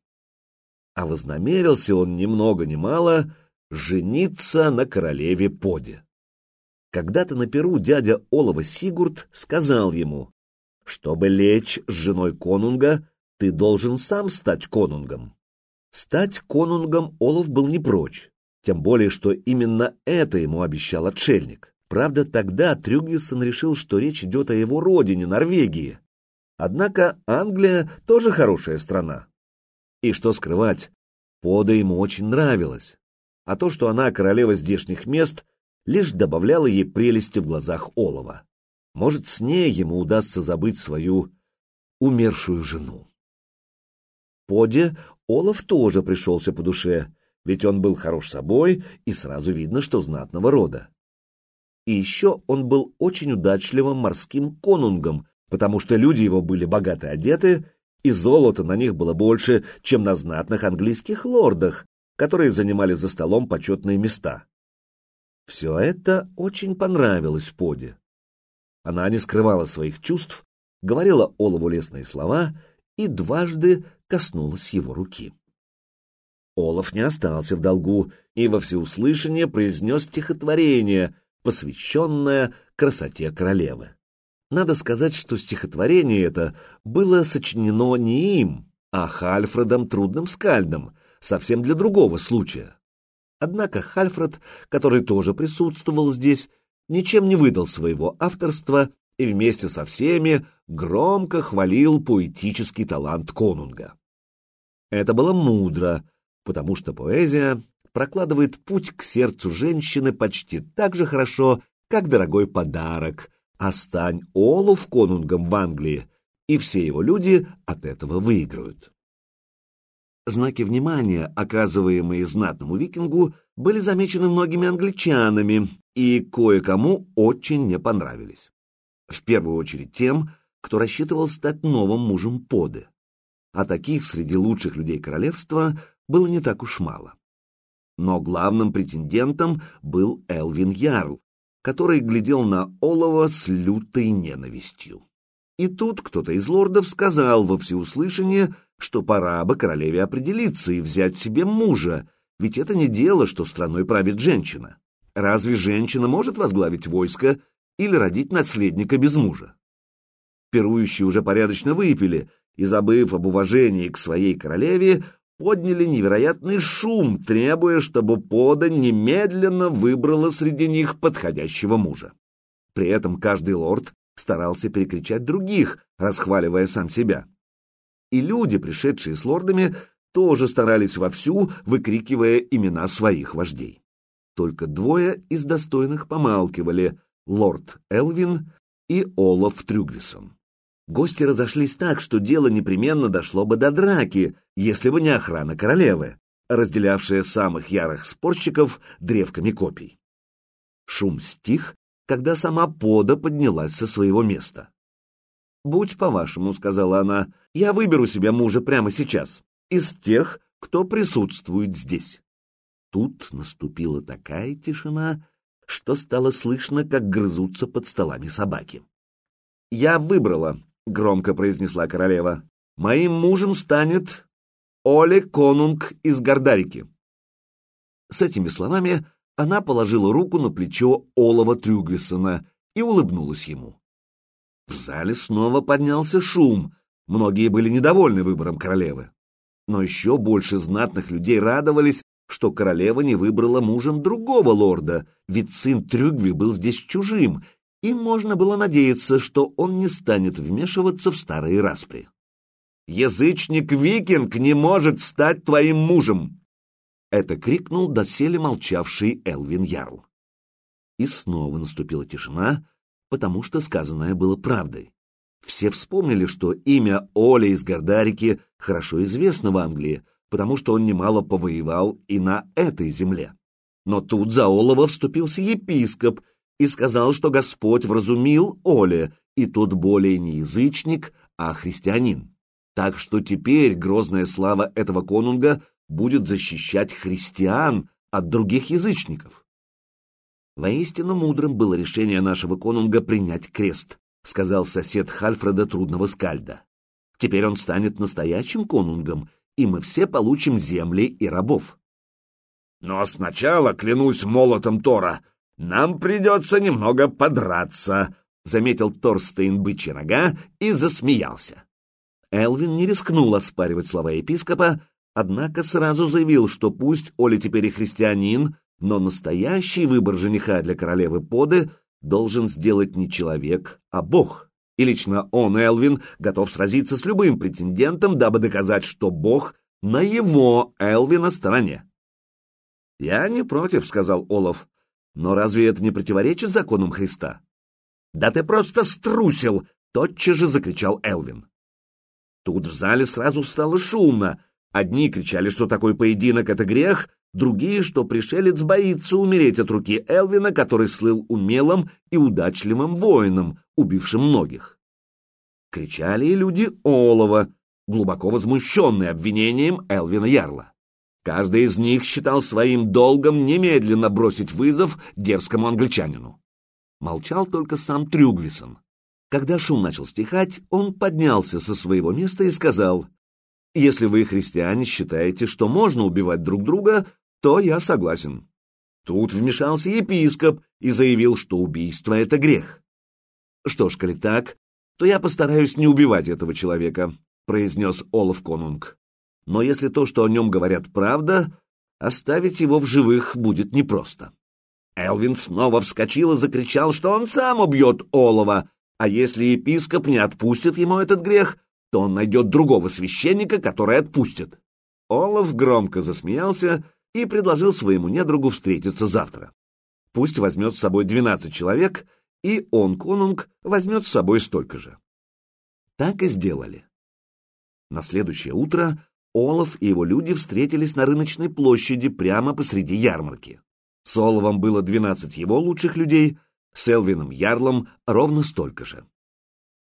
S1: А вознамерился он ни много ни мало жениться на королеве Поде. Когда-то на Перу дядя Олова Сигурд сказал ему, чтобы лечь с женой конунга, ты должен сам стать конунгом. Стать конунгом Олаф был не прочь, тем более, что именно это ему обещал отшельник. Правда, тогда Трюгвисон решил, что речь идет о его родине, Норвегии. Однако Англия тоже хорошая страна. И что скрывать, Пода ему очень нравилась. А то, что она королева здешних мест, лишь добавляло ей прелести в глазах Олова. Может, с ней ему удастся забыть свою умершую жену. Поде Олаф тоже пришелся по душе, ведь он был хорош собой, и сразу видно, что знатного рода. И еще он был очень удачливым морским конунгом, потому что люди его были богато одеты, и золота на них было больше, чем на знатных английских лордах, которые занимали за столом почетные места. Все это очень понравилось Поде. Она не скрывала своих чувств, говорила Олову лестные слова и дважды коснулась его руки. Олаф не остался в долгу и во всеуслышание произнес стихотворение, посвященное красоте королевы. Надо сказать, что стихотворение это было сочинено не им, а Хальфредом Трудным Скальдом, совсем для другого случая. Однако Хальфред, который тоже присутствовал здесь, ничем не выдал своего авторства и вместе со всеми громко хвалил поэтический талант конунга. Это было мудро, потому что поэзия прокладывает путь к сердцу женщины почти так же хорошо, как дорогой подарок, а стань Олуф конунгом в Англии, и все его люди от этого выиграют. Знаки внимания, оказываемые знатному викингу, были замечены многими англичанами и кое-кому очень не понравились. В первую очередь тем, кто рассчитывал стать новым мужем Поды. А таких среди лучших людей королевства было не так уж мало. Но главным претендентом был Элвин Ярл, который глядел на Олова с лютой ненавистью. И тут кто-то из лордов сказал во всеуслышание, что пора бы королеве определиться и взять себе мужа, ведь это не дело, что страной правит женщина. Разве женщина может возглавить войско или родить наследника без мужа? Пирующие уже порядочно выпили, и, забыв об уважении к своей королеве, подняли невероятный шум, требуя, чтобы пода немедленно выбрала среди них подходящего мужа. При этом каждый лорд старался перекричать других, расхваливая сам себя и люди, пришедшие с лордами, тоже старались вовсю, выкрикивая имена своих вождей. Только двое из достойных помалкивали — лорд Элвин и Олаф Трюгвисон. Гости разошлись так, что дело непременно дошло бы до драки, если бы не охрана королевы, разделявшая самых ярых спорщиков древками копий. Шум стих, когда сама пода поднялась со своего места. «Будь по-вашему», — сказала она, — «я выберу себе мужа прямо сейчас, из тех, кто присутствует здесь». Тут наступила такая тишина, что стало слышно, как грызутся под столами собаки. «Я выбрала», — громко произнесла королева. «Моим мужем станет Оле Конунг из Гордарики». С этими словами она положила руку на плечо Олова Трюгвисона и улыбнулась ему. В зале снова поднялся шум. Многие были недовольны выбором королевы. Но еще больше знатных людей радовались, что королева не выбрала мужем другого лорда, ведь сын Трюгви был здесь чужим, и можно было надеяться, что он не станет вмешиваться в старые распри. «Язычник-викинг не может стать твоим мужем!» Это крикнул доселе молчавший Элвин Ярл. И снова наступила тишина, потому что сказанное было правдой. Все вспомнили, что имя Оля из Гордарики хорошо известно в Англии, потому что он немало повоевал и на этой земле. Но тут за Олова вступился епископ и сказал, что Господь вразумил Оле, и тот более не язычник, а христианин. Так что теперь грозная слава этого конунга будет защищать христиан от других язычников. Воистину мудрым было решение нашего конунга принять крест, сказал сосед Хальфреда Трудного Скальда. Теперь он станет настоящим конунгом, и мы все получим земли и рабов. Но сначала, клянусь молотом Тора, нам придется немного подраться, заметил Торстейн бычья нога и засмеялся. Элвин не рискнул оспаривать слова епископа, однако сразу заявил, что пусть Оля теперь и христианин, но настоящий выбор жениха для королевы Поды должен сделать не человек, а бог. И лично он, Элвин, готов сразиться с любым претендентом, дабы доказать, что бог на его, Элвина, стороне. «Я не против», — сказал Олаф. «Но разве это не противоречит законам Христа?» «Да ты просто струсил!» — тотчас же закричал Элвин. Тут в зале сразу стало шумно. Одни кричали, что такой поединок — это грех, другие, что пришелец боится умереть от руки Элвина, который слыл умелым и удачливым воином, убившим многих. Кричали и люди Олова, глубоко возмущенные обвинением Элвина Ярла. Каждый из них считал своим долгом немедленно бросить вызов дерзкому англичанину. Молчал только сам Трюгвисон. Когда шум начал стихать, он поднялся со своего места и сказал, «Если вы, христиане, считаете, что можно убивать друг друга, то я согласен. Тут вмешался епископ и заявил, что убийство — это грех. Что ж, коли так, то я постараюсь не убивать этого человека, — произнес Олаф Конунг. Но если то, что о нем говорят, правда, оставить его в живых будет непросто. Элвин снова вскочил и закричал, что он сам убьет Олова, а если епископ не отпустит ему этот грех, то он найдет другого священника, который отпустит. Олаф громко засмеялся и предложил своему недругу встретиться завтра. Пусть возьмет с собой 12 человек, и он, конунг, возьмет с собой столько же. Так и сделали. На следующее утро Олаф и его люди встретились на рыночной площади прямо посреди ярмарки. С Оловом было 12 его лучших людей, с Элвином Ярлом ровно столько же.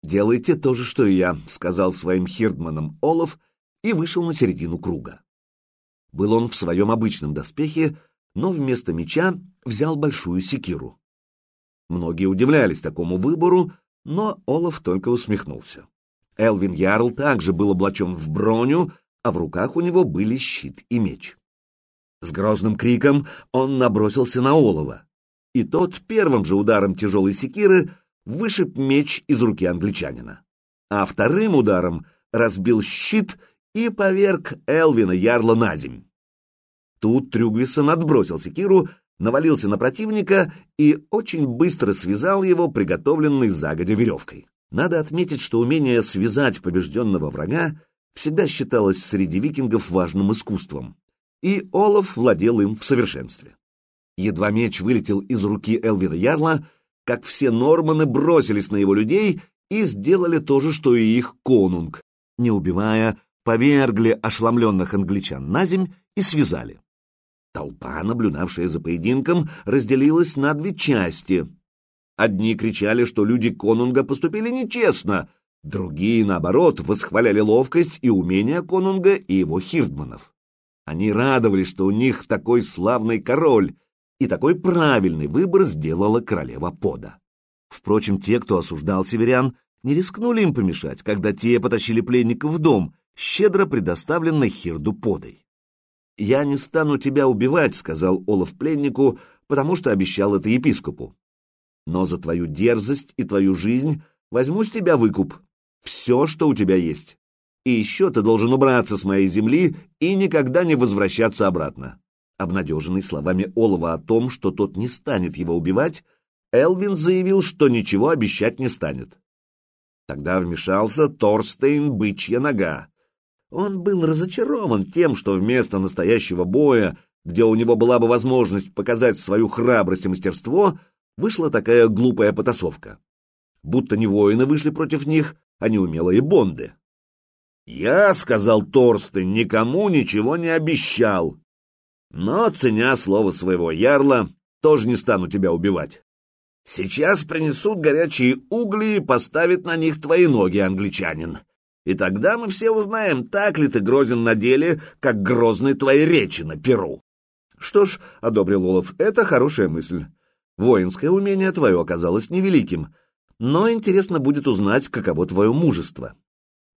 S1: «Делайте то же, что и я», — сказал своим хирдманам Олаф и вышел на середину круга. Был он в своем обычном доспехе, но вместо меча взял большую секиру. Многие удивлялись такому выбору, но Олаф только усмехнулся. Элвин Ярл также был облачен в броню, а в руках у него были щит и меч. С грозным криком он набросился на Олова, и тот первым же ударом тяжелой секиры вышиб меч из руки англичанина, а вторым ударом разбил щит и поверг Элвина Ярла на земь. Тут Трюгвисон отбросил секиру, навалился на противника и очень быстро связал его приготовленной загодя веревкой. Надо отметить, что умение связать побежденного врага всегда считалось среди викингов важным искусством, и Олаф владел им в совершенстве. Едва меч вылетел из руки Элвина Ярла, как все норманы бросились на его людей и сделали то же, что и их конунг, не убивая, повергли ошеломленных англичан на земь и связали. Толпа, наблюдавшая за поединком, разделилась на две части. Одни кричали, что люди конунга поступили нечестно, другие, наоборот, восхваляли ловкость и умение конунга и его хирдманов. Они радовались, что у них такой славный король, и такой правильный выбор сделала королева Пода. Впрочем, те, кто осуждал северян, не рискнули им помешать, когда те потащили пленников в дом, щедро предоставленный Хирду подой. «Я не стану тебя убивать», — сказал Олаф пленнику, потому что обещал это епископу. «Но за твою дерзость и твою жизнь возьму с тебя выкуп. Все, что у тебя есть. И еще ты должен убраться с моей земли и никогда не возвращаться обратно». Обнадеженный словами Олова о том, что тот не станет его убивать, Элвин заявил, что ничего обещать не станет. Тогда вмешался Торстейн Бычья Нога. Он был разочарован тем, что вместо настоящего боя, где у него была бы возможность показать свою храбрость и мастерство, вышла такая глупая потасовка. Будто не воины вышли против них, а неумелые бонды. «Я, — сказал Торстен, — никому ничего не обещал. Но, ценя слово своего ярла, тоже не стану тебя убивать. Сейчас принесут горячие угли и поставят на них твои ноги, англичанин. И тогда мы все узнаем, так ли ты грозен на деле, как грозны твои речи на перу. Что ж, — одобрил Олаф, — это хорошая мысль. Воинское умение твое оказалось невеликим, но интересно будет узнать, каково твое мужество.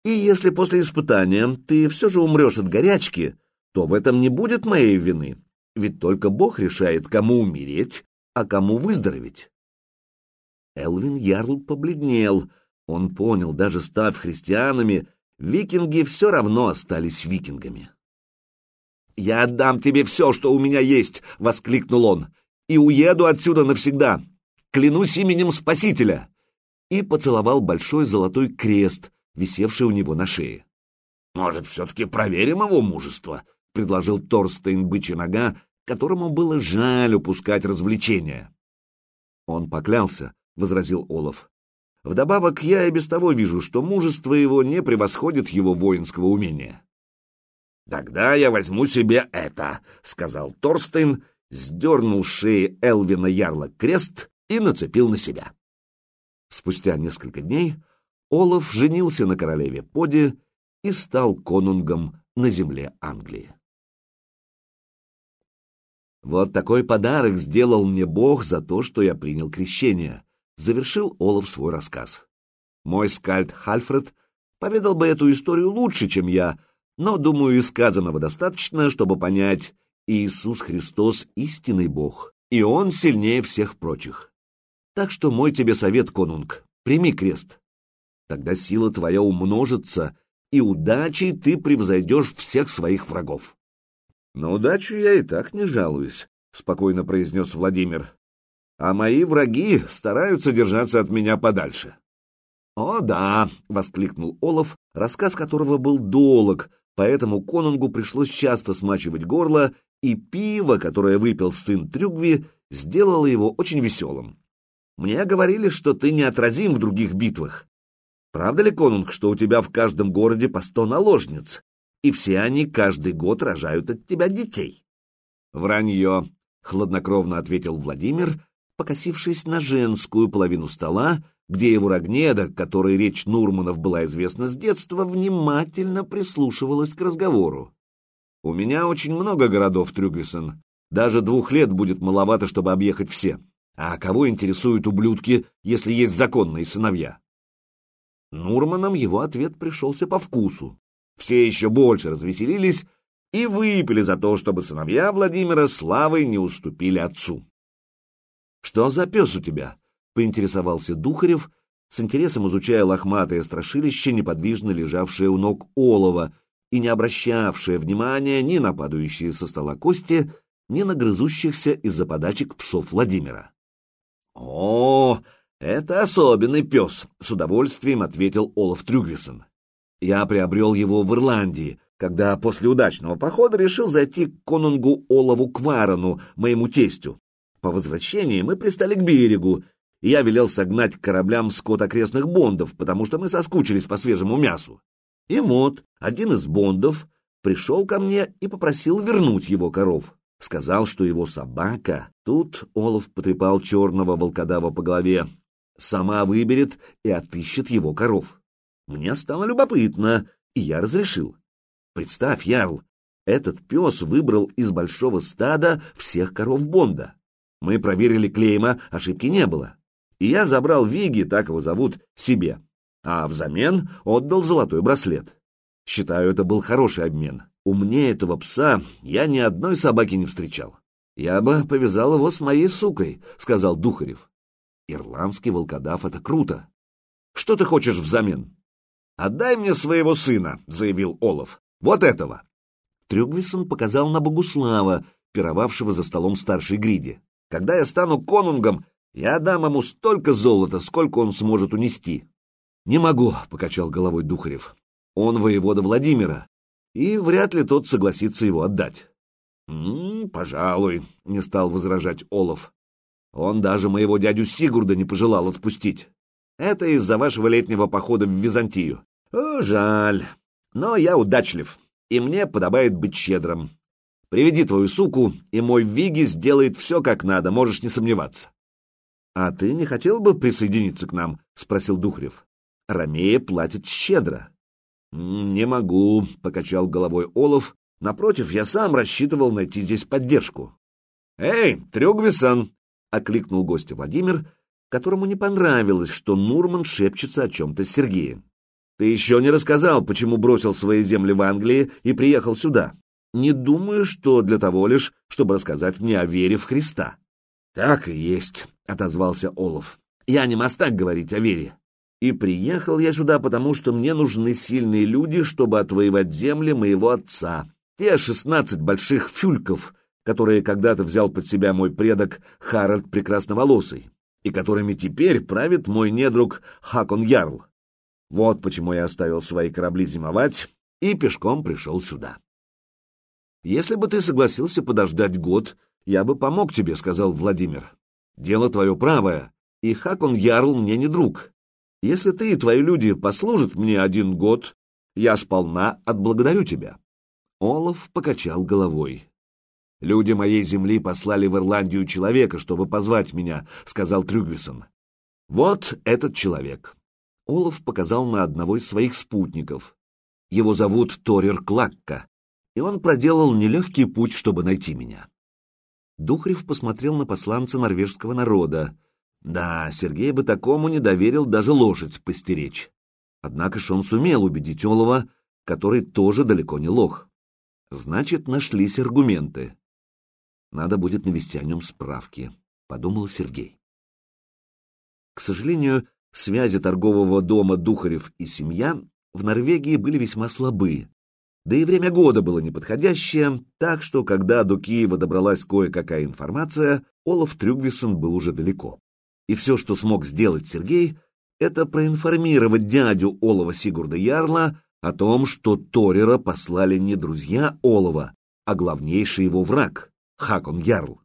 S1: И если после испытания ты все же умрешь от горячки, то в этом не будет моей вины, ведь только Бог решает, кому умереть, а кому выздороветь. Элвин Ярл побледнел. Он понял, даже став христианами, викинги все равно остались викингами. «Я отдам тебе все, что у меня есть!» — воскликнул он. «И уеду отсюда навсегда! Клянусь именем Спасителя!» И поцеловал большой золотой крест, висевший у него на шее. «Может, все-таки проверим его мужество?» — предложил Торстейн Бычья Нога, которому было жаль упускать развлечения. Он поклялся, — возразил Олаф. Вдобавок, я и без того вижу, что мужество его не превосходит его воинского умения. «Тогда я возьму себе это», — сказал Торстейн, сдернул с шеи Элвина Ярла крест и нацепил на себя. Спустя несколько дней Олаф женился на королеве Поди и стал конунгом на земле Англии. Вот такой подарок сделал мне Бог за то, что я принял крещение, завершил Олаф свой рассказ. Мой скальд Хальфред поведал бы эту историю лучше, чем я, но, думаю, и сказанного достаточно, чтобы понять, Иисус Христос — истинный Бог, и Он сильнее всех прочих. Так что мой тебе совет, конунг, прими крест. Тогда сила твоя умножится, и удачей ты превзойдешь всех своих врагов. — На удачу я и так не жалуюсь, — спокойно произнес Владимир а мои враги стараются держаться от меня подальше. «О, да!» — воскликнул Олаф, рассказ которого был долг, поэтому конунгу пришлось часто смачивать горло, и пиво, которое выпил сын Трюгви, сделало его очень веселым. «Мне говорили, что ты неотразим в других битвах. Правда ли, конунг, что у тебя в каждом городе по сто наложниц, и все они каждый год рожают от тебя детей?» «Вранье», — хладнокровно ответил Владимир, покосившись на женскую половину стола, где его Рогнеда, которой речь Нурманов была известна с детства, внимательно прислушивалась к разговору. «У меня очень много городов, Трюгвисон. Даже двух лет будет маловато, чтобы объехать все. А кого интересуют ублюдки, если есть законные сыновья?» Нурманам его ответ пришелся по вкусу. Все еще больше развеселились и выпили за то, чтобы сыновья Владимира славой не уступили отцу. «Что за пес у тебя?» — поинтересовался Духарев, с интересом изучая лохматое страшилище, неподвижно лежавшее у ног олова и не обращавшее внимания ни на падающие со стола кости, ни на грызущихся из-за подачек псов Владимира. «О, это особенный пес!» — с удовольствием ответил Олаф Трюгвисон. «Я приобрел его в Ирландии, когда после удачного похода решил зайти к конунгу Олову Кварану, моему тестю, по возвращении мы пристали к берегу, и я велел согнать к кораблям скот окрестных бондов, потому что мы соскучились по свежему мясу. И вот один из бондов пришел ко мне и попросил вернуть его коров. Сказал, что его собака, тут Олаф потрепал черного волкодава по голове, сама выберет и отыщет его коров. Мне стало любопытно, и я разрешил. Представь, Ярл, этот пес выбрал из большого стада всех коров Бонда. Мы проверили клейма, ошибки не было. И я забрал Виги, так его зовут, себе. А взамен отдал золотой браслет. Считаю, это был хороший обмен. Умнее этого пса я ни одной собаки не встречал. Я бы повязал его с моей сукой, сказал Духарев. Ирландский волкодав — это круто. Что ты хочешь взамен? Отдай мне своего сына, заявил Олаф. Вот этого. Трюгвисон показал на Богуслава, пировавшего за столом старшей Гриди. Когда я стану конунгом, Я дам ему столько золота, сколько он сможет унести. Не могу, — покачал головой Духарев. Он воевода Владимира, и вряд ли тот согласится его отдать. «М -м, пожалуй, — не стал возражать Олов. Он даже моего дядю Сигурда не пожелал отпустить. Это из-за вашего летнего похода в Византию. О, жаль. Но я удачлив, и мне подобает быть щедрым. Приведи твою суку, и мой Виги сделает все как надо, можешь не сомневаться. — А ты не хотел бы присоединиться к нам? — спросил Духрев. — Ромея платит щедро. — Не могу, — покачал головой Олов. Напротив, я сам рассчитывал найти здесь поддержку. — Эй, Трюгвисон! — окликнул гостя Владимир, которому не понравилось, что Нурман шепчется о чем-то с Сергеем. — Ты еще не рассказал, почему бросил свои земли в Англии и приехал сюда. Не думаю, что для того лишь, чтобы рассказать мне о вере в Христа. — Так и есть, — отозвался Олаф. — Я не мастак говорить о вере. И приехал я сюда, потому что мне нужны сильные люди, чтобы отвоевать земли моего отца. Те шестнадцать больших фюльков, которые когда-то взял под себя мой предок Харальд Прекрасноволосый, и которыми теперь правит мой недруг Хакон Ярл. Вот почему я оставил свои корабли зимовать и пешком пришел сюда. «Если бы ты согласился подождать год, я бы помог тебе», — сказал Владимир. «Дело твое правое, и Хакон Ярл мне не друг. Если ты и твои люди послужат мне один год, я сполна отблагодарю тебя». Олаф покачал головой. «Люди моей земли послали в Ирландию человека, чтобы позвать меня», — сказал Трюгвисон. «Вот этот человек». Олаф показал на одного из своих спутников. Его зовут Торер Клакка, и он проделал нелегкий путь, чтобы найти меня. Духрев посмотрел на посланца норвежского народа. Да, Сергей бы такому не доверил даже лошадь постеречь. Однако ж он сумел убедить Олова, который тоже далеко не лох. Значит, нашлись аргументы. Надо будет навести о нем справки, — подумал Сергей. К сожалению, связи торгового дома Духарев и семья в Норвегии были весьма слабы, да и время года было неподходящее, так что, когда до Киева добралась кое-какая информация, Олаф Трюгвисон был уже далеко. И все, что смог сделать Сергей, это проинформировать дядю Олова Сигурда Ярла о том, что Торера послали не друзья Олова, а главнейший его враг — Хакон Ярл.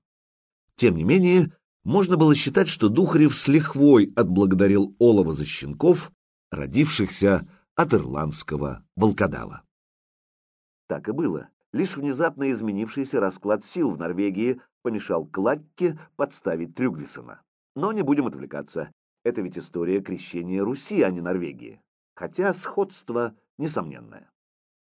S1: Тем не менее, можно было считать, что Духарев с лихвой отблагодарил Олова за щенков, родившихся от ирландского волкодава. Так и было. Лишь внезапно изменившийся расклад сил в Норвегии помешал Клакке подставить Трюгвисона. Но не будем отвлекаться. Это ведь история крещения Руси, а не Норвегии. Хотя сходство несомненное.